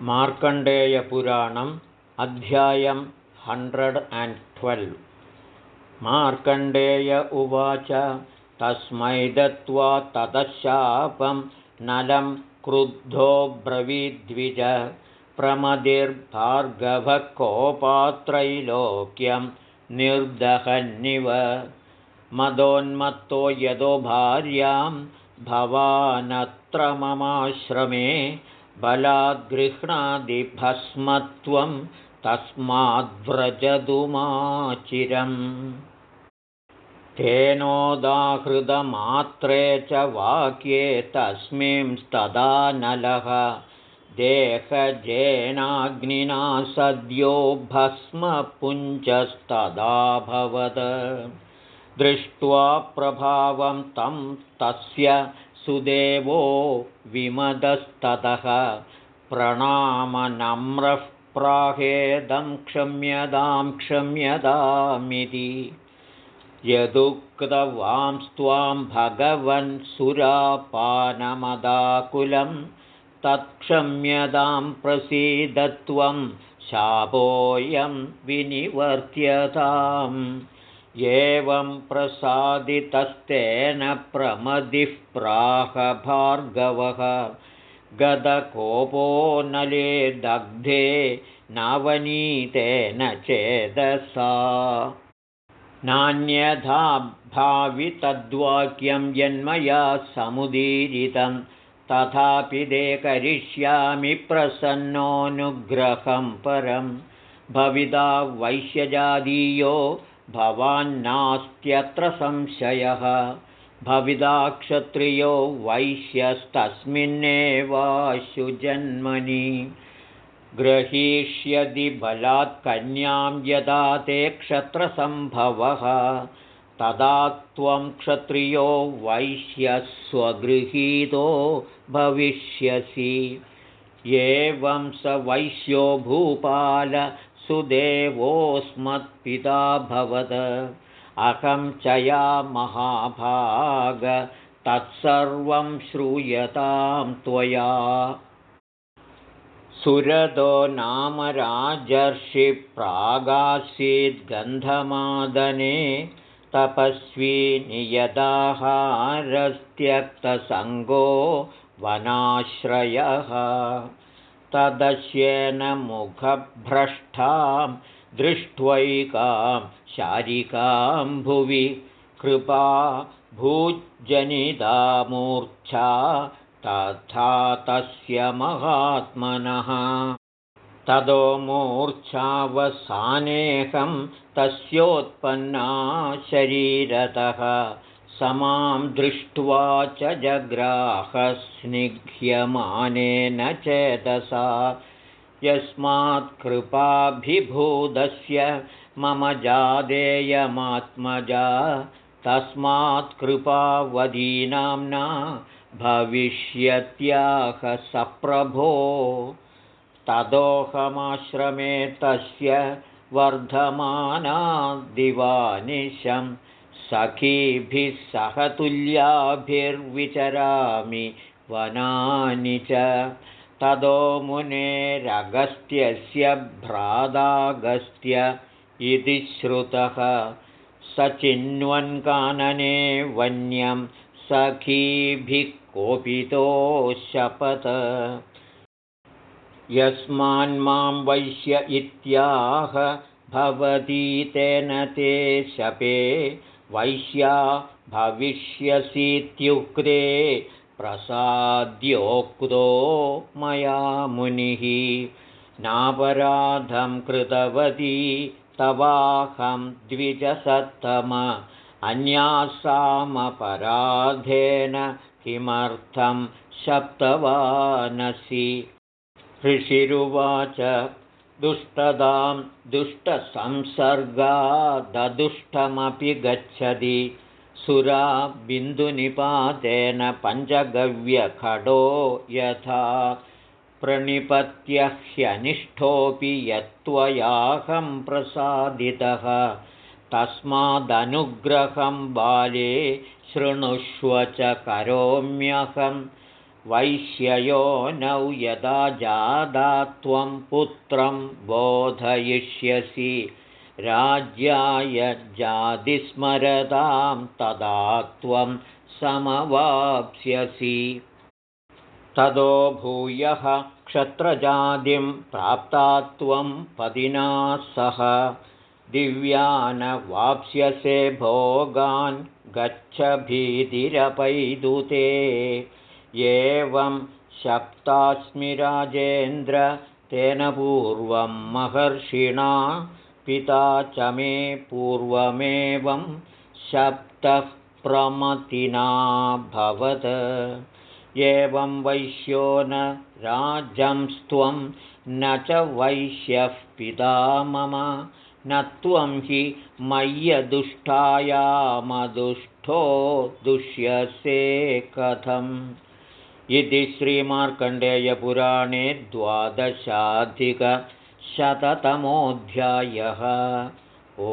मार्कण्डेयपुराणम् अध्यायं hundred and twelve. Markandeya उवाच तस्मै दत्त्वा ततशापं नलं क्रुद्धो ब्रवीद्विज प्रमदिर्भार्गवकोपात्रैलोक्यं निर्दहन्निव। मदोन्मत्तो यदो भार्यां भवानत्र ममाश्रमे बलाद्गृह्णादिभस्मत्वं तस्माद्व्रजदुमाचिरम्। तेनोदाहृतमात्रे च वाक्ये तस्मिंस्तदा नलः। देहजेनाग्निना सद्यो भस्मपुञ्जस्तदाभवद दृष्ट्वा प्रभावं तं तस्य सुदेवो विमदस्ततः। प्रणामनम्रः प्राहेदं क्षम्यतां क्षम्यतामिति यदुक्तवांस्त्वां भगवन् सुरापानमदाकुलं तत्क्षम्यतां प्रसीदत्वं शापोऽयं विनिवर्त्यताम् एवं प्रसादितस्तेन प्रमदिः प्राहभार्गवः। गदकोपो नले दग्धे नवनीतेन चेदसा। नान्यथा भावितद्वाक्यं यन्मया समुदीरितं तथापि दे करिष्यामि प्रसन्नोऽनुग्रहं परं। भविता वैश्यजातीयो भवान्नास्त्यत्र संशयः। भविदाक्षत्रियो वैश्यस्तस्मिन्नेवाशुजन्मनि ग्रहीष्यति कन्यां यदा ते क्षत्रसम्भवः तदा त्वं क्षत्रियो वैश्यस्वगृहीतो भविष्यसि। एवं स वैश्यो भूपाल सुदेवोऽस्मत्पिता भवद अहं च या महाभाग तत्सर्वं श्रूयतां त्वया। सुरदो नाम राजर्षिप्रागासीद्गन्धमादने तपस्वी नियदाहारस्त्यक्तसङ्गो वनाश्रयः तदश्येन मुखभ्रष्टां दृष्ट्वैकां शारिकां भुवि कृपा भूजनिदामूर्च्छा तथा तस्य महात्मनः। तदो मूर्च्छावसानेऽहं तस्योत्पन्ना शरीरतः समां दृष्ट्वा च जग्राहस्निह्यमानेन चेतसा। यस्मात्कृपाभिभूतस्य मम जादेयमात्मजा। तस्मात्कृपावदीनाम्ना भविष्यत्याह सप्रभो। तदोहमाश्रमे तस्य वर्धमानाद्दिवानिशम् सखीभिः सह तुल्याभिर्विचरामि वनानि च। तदो मुनेरगस्त्यस्य भ्रादागस्त्य इति श्रुतः। स चिन्वन्कानने वन्यं सखीभिः कोपितो शपथ। यस्मान्मां वैश्य इत्याह भवती तेन ते शपे वैश्या भविष्यसीत्युक्ते प्रसाद्योक्तो मया मुनिः। नापराधं कृतवती तवाहं द्विजसत्तम। अन्यासामपराधेन किमर्थं शप्तवानसि। ऋषिरुवाच दुष्टदां दुष्टसंसर्गाददुष्टमपि गच्छति। सुरा बिन्दुनिपातेन पञ्चगव्यखडो यथा प्रणिपत्यह्यनिष्ठोऽपि यत्त्वयाहं प्रसादितः। तस्मादनुग्रहं बाले शृणुष्व च करोम्यहं वैश्ययोनौ यदा जादा त्वं पुत्रं बोधयिष्यसि। राज्याय जातिस्मरतां तदा त्वं समवाप्स्यसि। ततो भूयः क्षत्रजातिं प्राप्ता त्वं पदिना सह दिव्यान् वाप्स्यसे भोगान् गच्छ भीतिरपैदुते एवं शप्तास्मि राजेन्द्र तेन पूर्वं महर्षिणा पिता च मे पूर्वमेवं शप्तः प्रमतिनाभवत् एवं वैश्यो न राज्यंस्त्वं न च वैश्यः पिता मम न त्वं हि मय्यदुष्टायामदुष्टो दुष्यसे कथम् इति श्रीमार्कण्डेयपुराणे द्वादशाधिकशततमोऽध्यायः ओ